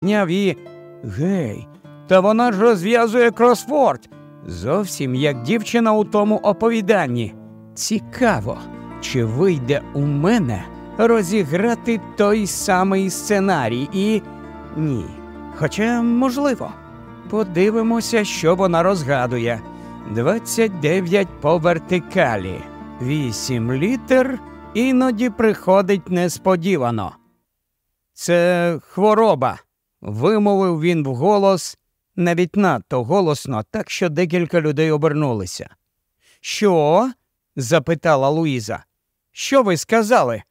підняв і. Гей, та вона ж розв'язує кросфорд. Зовсім як дівчина у тому оповіданні. Цікаво, чи вийде у мене розіграти той самий сценарій і. Ні. Хоча можливо. Подивимося, що вона розгадує. 29 по вертикалі, 8 літер іноді приходить несподівано. Це хвороба, вимовив він вголос, навіть надто голосно, так що декілька людей обернулися. Що? запитала Луїза. Що ви сказали?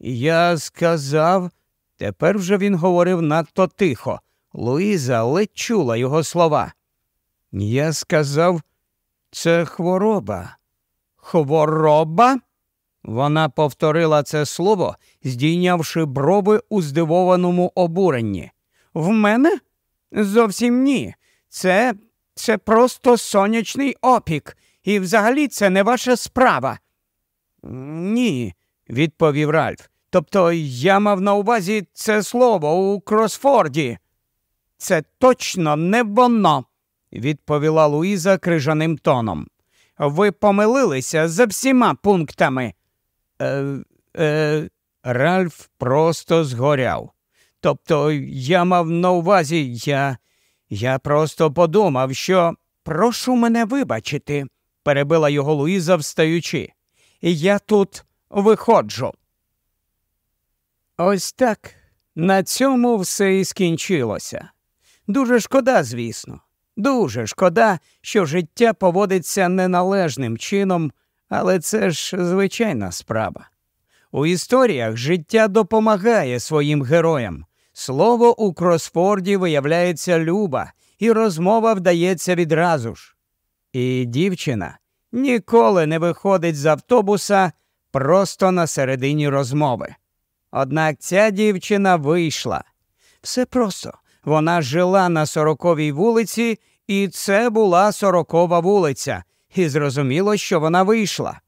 Я сказав, тепер вже він говорив надто тихо. Луїза ледь чула його слова. Я сказав, це хвороба. Хвороба? Вона повторила це слово, здійнявши брови у здивованому обуренні. В мене? Зовсім ні. Це це просто сонячний опік, і взагалі це не ваша справа. Ні, відповів Ральф. Тобто я мав на увазі це слово у Кросфорді. Це точно не воно, відповіла Луїза крижаним тоном. Ви помилилися за всіма пунктами. Е, е, Ральф просто згоряв. Тобто я мав на увазі, я я просто подумав, що прошу мене вибачити, перебила його Луїза, встаючи. Я тут виходжу. Ось так. На цьому все і скінчилося. Дуже шкода, звісно, дуже шкода, що життя поводиться неналежним чином, але це ж звичайна справа. У історіях життя допомагає своїм героям. Слово у Кросфорді виявляється люба, і розмова вдається відразу ж. І дівчина ніколи не виходить з автобуса просто на середині розмови. Однак ця дівчина вийшла. Все просто вона жила на сороковій вулиці, і це була сорокова вулиця, і зрозуміло, що вона вийшла.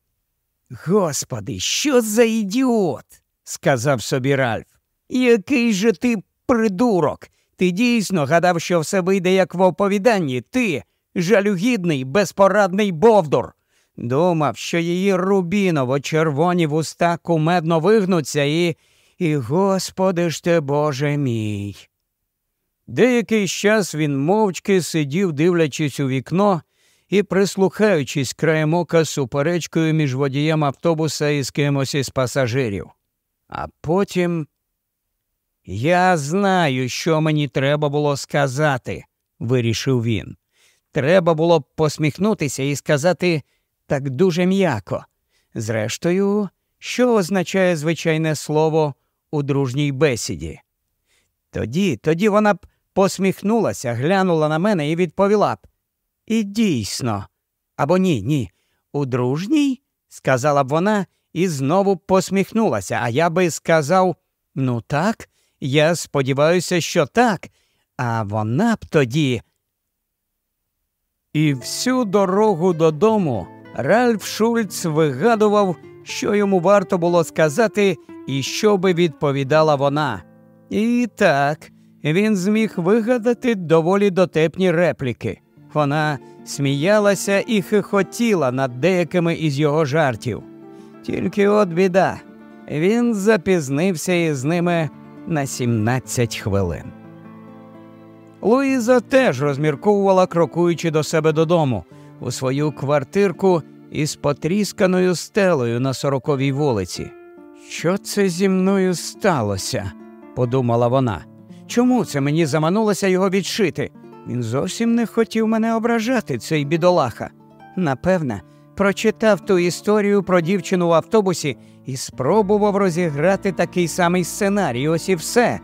Господи, що за ідіот? сказав собі Ральф. Який же ти придурок? Ти дійсно гадав, що все вийде як в оповіданні, ти, жалюгідний, безпорадний Бовдур. Думав, що її рубіново червоні вуста кумедно вигнуться і. І, Господи ж ти, Боже мій. Деякий час він мовчки сидів, дивлячись у вікно і прислухаючись краєм ока суперечкою між водієм автобуса і з кимось із пасажирів. А потім я знаю, що мені треба було сказати, вирішив він. Треба було б посміхнутися і сказати так дуже м'яко. Зрештою, що означає звичайне слово у дружній бесіді? Тоді, тоді вона б посміхнулася, глянула на мене і відповіла б І дійсно, або ні, ні. У дружній, сказала б вона і знову посміхнулася, а я би сказав ну так, я сподіваюся, що так, а вона б тоді. І всю дорогу додому Ральф Шульц вигадував, що йому варто було сказати і що би відповідала вона. І так, він зміг вигадати доволі дотепні репліки. Вона сміялася і хихотіла над деякими із його жартів. Тільки от біда, він запізнився із ними на 17 хвилин. Луїза теж розмірковувала, крокуючи до себе додому, у свою квартирку із потрісканою стелею на сороковій вулиці. Що це зі мною сталося? подумала вона. Чому це мені заманулося його відшити? Він зовсім не хотів мене ображати, цей бідолаха. Напевне, прочитав ту історію про дівчину в автобусі і спробував розіграти такий самий сценарій, ось і все.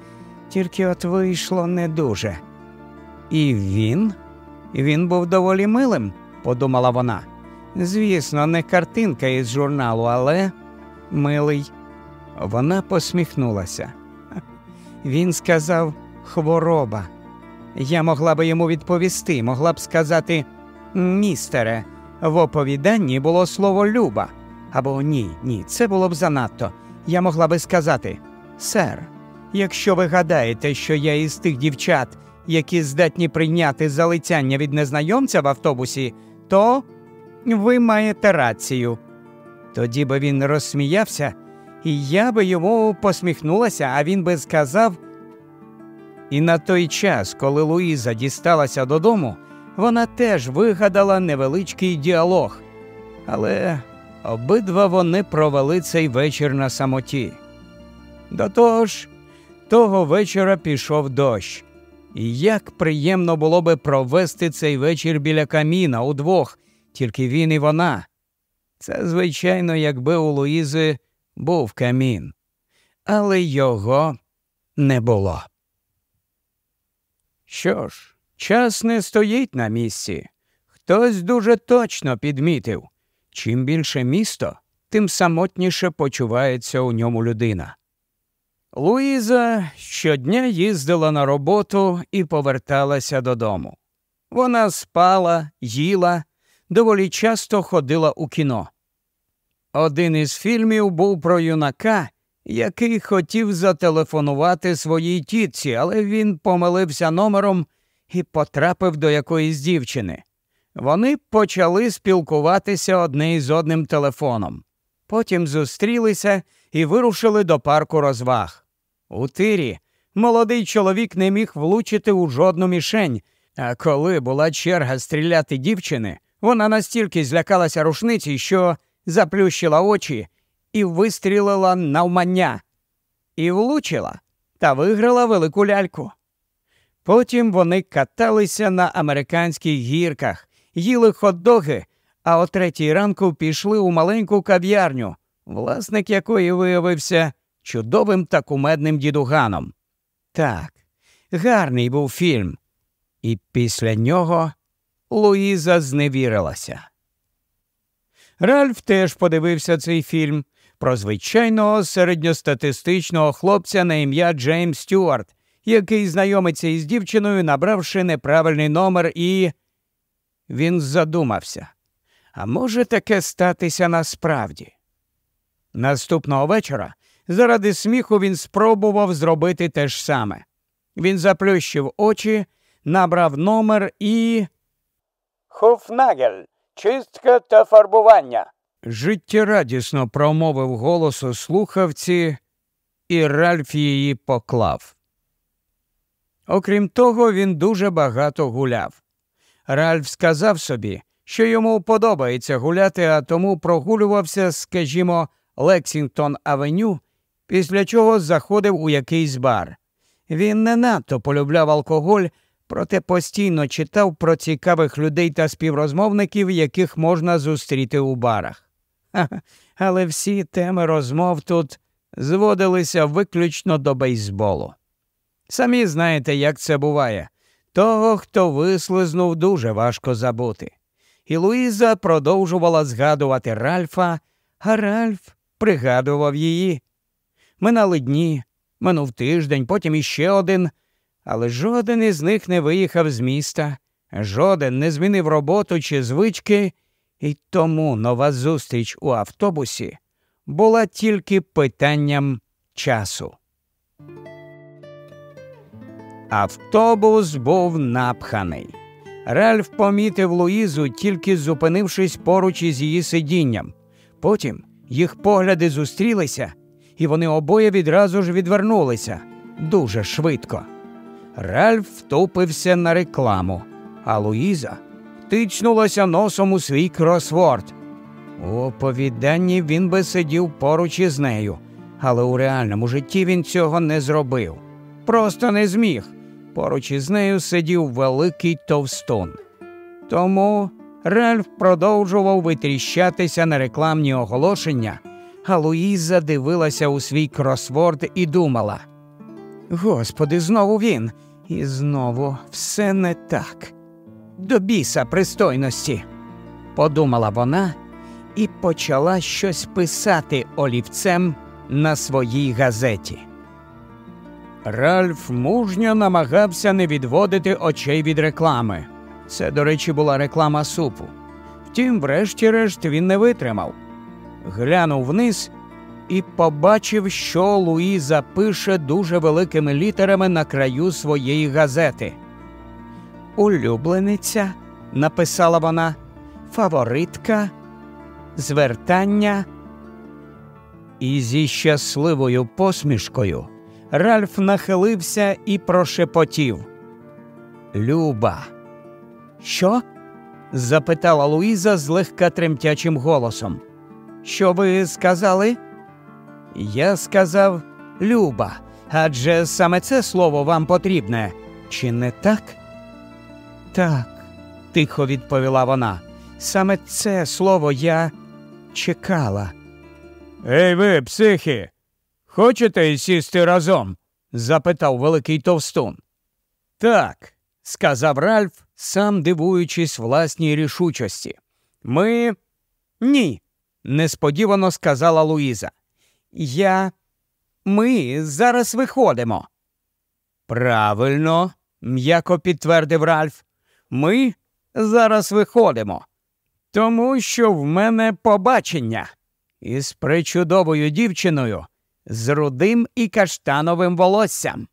Тільки от вийшло не дуже. І він? Він був доволі милим, подумала вона. Звісно, не картинка із журналу, але милий. Вона посміхнулася. Він сказав хвороба. Я могла би йому відповісти, могла б сказати містере, в оповіданні було слово люба. Або ні, ні, це було б занадто. Я могла би сказати Сер, Якщо ви гадаєте, що я із тих дівчат, які здатні прийняти залицяння від незнайомця в автобусі, то ви маєте рацію. Тоді би він розсміявся, і я би йому посміхнулася, а він би сказав. І на той час, коли Луїза дісталася додому, вона теж вигадала невеличкий діалог, але обидва вони провели цей вечір на самоті. До того ж, того вечора пішов дощ. І як приємно було би провести цей вечір біля каміна удвох, тільки він і вона. Це, звичайно, якби у Луїзи був камін, але його не було. Що ж, час не стоїть на місці. Хтось дуже точно підмітив чим більше місто, тим самотніше почувається у ньому людина. Луїза щодня їздила на роботу і поверталася додому. Вона спала, їла, доволі часто ходила у кіно. Один із фільмів був про юнака, який хотів зателефонувати своїй тітці, але він помилився номером і потрапив до якоїсь дівчини. Вони почали спілкуватися одне із одним телефоном. Потім зустрілися і вирушили до парку розваг. У тирі молодий чоловік не міг влучити у жодну мішень, а коли була черга стріляти дівчини, вона настільки злякалася рушниці, що заплющила очі і вистрілила навмання. І влучила та виграла велику ляльку. Потім вони каталися на американських гірках, їли хот-доги, а о третій ранку пішли у маленьку кав'ярню, власник якої виявився чудовим та кумедним дідуганом. Так, гарний був фільм. І після нього Луїза зневірилася. Ральф теж подивився цей фільм про звичайного середньостатистичного хлопця на ім'я Джеймс Стюарт, який знайомиться із дівчиною, набравши неправильний номер, і він задумався. А може таке статися насправді? Наступного вечора заради сміху він спробував зробити те ж саме. Він заплющив очі, набрав номер і. Хуфнагель, чистка та фарбування. Життєрадісно промовив голос у слухавці, і Ральф її поклав. Окрім того, він дуже багато гуляв. Ральф сказав собі, що йому подобається гуляти, а тому прогулювався, скажімо, Лексінгтон Авеню, після чого заходив у якийсь бар. Він не надто полюбляв алкоголь, проте постійно читав про цікавих людей та співрозмовників, яких можна зустріти у барах. але всі теми розмов тут зводилися виключно до бейсболу. Самі знаєте, як це буває. Того, хто вислизнув, дуже важко забути. І Луїза продовжувала згадувати Ральфа, а Ральф пригадував її. Минали дні, минув тиждень, потім іще один, але жоден із них не виїхав з міста, жоден не змінив роботу чи звички, і тому нова зустріч у автобусі була тільки питанням часу. Автобус був напханий. Ральф помітив Луїзу, тільки зупинившись поруч із її сидінням. Потім їх погляди зустрілися, і вони обоє відразу ж відвернулися дуже швидко. Ральф втупився на рекламу, а Луїза тичнулася носом у свій кросворд. У оповіданні він би сидів поруч із нею, але у реальному житті він цього не зробив. Просто не зміг. Поруч із нею сидів великий товстун. Тому Ральф продовжував витріщатися на рекламні оголошення, а Луїза дивилася у свій кросворд і думала: Господи, знову він, і знову все не так. До біса пристойності, подумала вона і почала щось писати олівцем на своїй газеті. Ральф мужньо намагався не відводити очей від реклами. Це, до речі, була реклама супу. Втім, врешті-решт, він не витримав. Глянув вниз і побачив, що Луїза пише дуже великими літерами на краю своєї газети. Улюблениця, написала вона, фаворитка, звертання. І зі щасливою посмішкою Ральф нахилився і прошепотів. Люба. Що? запитала Луїза злегка тремтячим голосом. Що ви сказали? Я сказав Люба, адже саме це слово вам потрібне, чи не так? Так, тихо відповіла вона. Саме це слово я чекала. Ей ви, психи, хочете сісти разом? запитав великий товстун. Так, сказав Ральф, сам дивуючись власній рішучості. Ми. Ні, несподівано сказала Луїза. Я. Ми зараз виходимо. Правильно, м'яко підтвердив Ральф. Ми зараз виходимо. Тому що в мене побачення із причудовою дівчиною з рудим і каштановим волоссям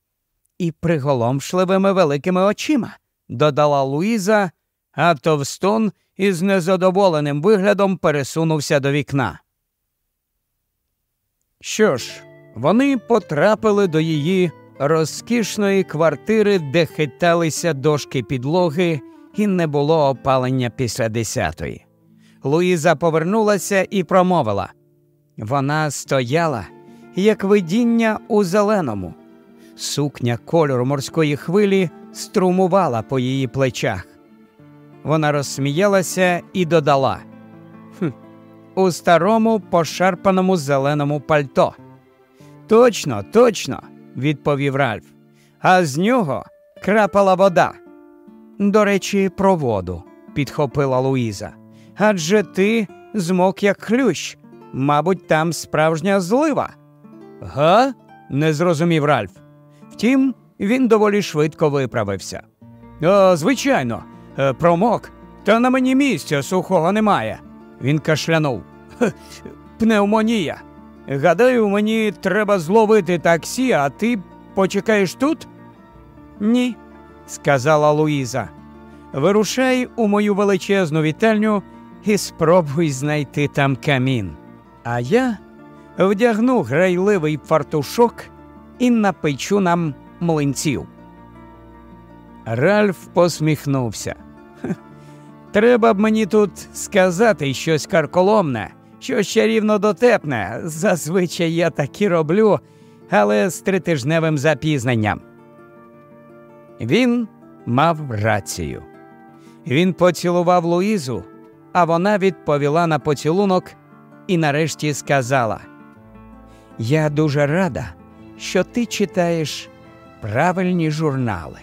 і приголомшливими великими очима, додала Луїза, а Товстон із незадоволеним виглядом пересунувся до вікна. Що ж, вони потрапили до її розкішної квартири, де хиталися дошки підлоги, і не було опалення після десятої. Луїза повернулася і промовила вона стояла, як видіння у зеленому. Сукня кольору морської хвилі струмувала по її плечах. Вона розсміялася і додала «Хм, у старому пошарпаному зеленому пальто. Точно, точно, відповів Ральф. А з нього крапала вода. До речі, про воду, підхопила Луїза. Адже ти змок як хлющ. Мабуть, там справжня злива. Га? не зрозумів Ральф. Втім, він доволі швидко виправився. «О, Звичайно, е, промок, та на мені місця сухого немає. Він кашлянув. Пневмонія. Гадаю, мені треба зловити таксі, а ти почекаєш тут? Ні, сказала Луїза. Вирушай у мою величезну вітальню і спробуй знайти там камін. А я вдягну грайливий фартушок і напечу нам млинців. Ральф посміхнувся. Треба б мені тут сказати щось карколомне, щось чарівно дотепне. Зазвичай я так і роблю, але з тритижневим запізненням. Він мав рацію. Він поцілував Луїзу, а вона відповіла на поцілунок і нарешті сказала: Я дуже рада, що ти читаєш правильні журнали.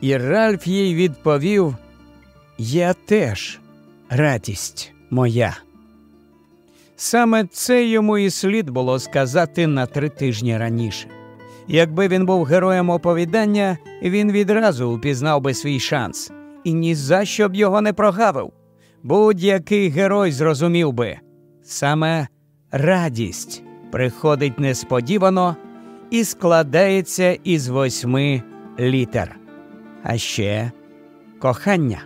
І Ральф їй відповів: Я теж радість моя. Саме це йому і слід було сказати на три тижні раніше. Якби він був героєм оповідання, він відразу упізнав би свій шанс і ні за що б його не прогавив. Будь-який герой зрозумів би, Саме радість приходить несподівано і складається із восьми літер. А ще кохання.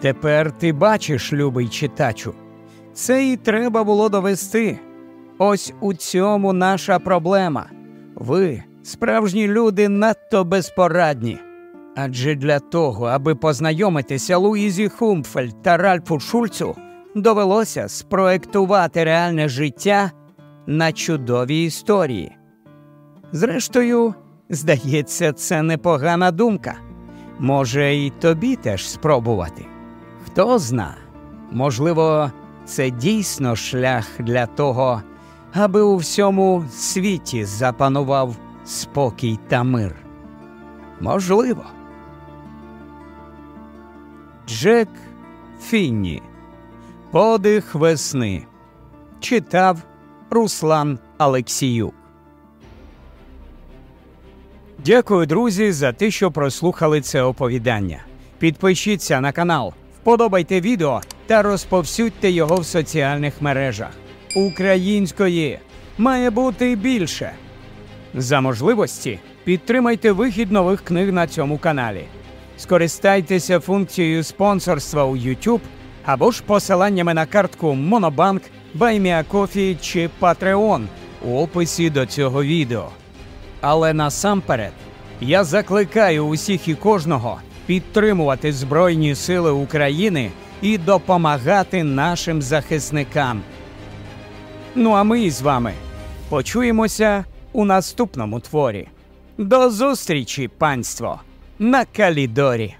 Тепер ти бачиш, любий читачу, це і треба було довести. Ось у цьому наша проблема. Ви, справжні люди, надто безпорадні. Адже для того, аби познайомитися Луїзі Хумфель та Ральфу Шульцу, довелося спроектувати реальне життя на чудові історії. Зрештою, здається, це непогана думка. Може, і тобі теж спробувати. Хто зна, можливо, це дійсно шлях для того, аби у всьому світі запанував спокій та мир. Можливо. Джек Фінні Подих весни читав Руслан Алексіюк. Дякую, друзі, за те, що прослухали це оповідання. Підпишіться на канал, вподобайте відео та розповсюдьте його в соціальних мережах. української має бути більше. За можливості підтримайте вихід нових книг на цьому каналі. Скористайтеся функцією спонсорства у YouTube або ж посиланнями на картку Monobank, BuyMeACoffee чи Patreon у описі до цього відео. Але насамперед я закликаю усіх і кожного підтримувати Збройні Сили України і допомагати нашим захисникам. Ну а ми з вами почуємося у наступному творі. До зустрічі, панство, на Калідорі.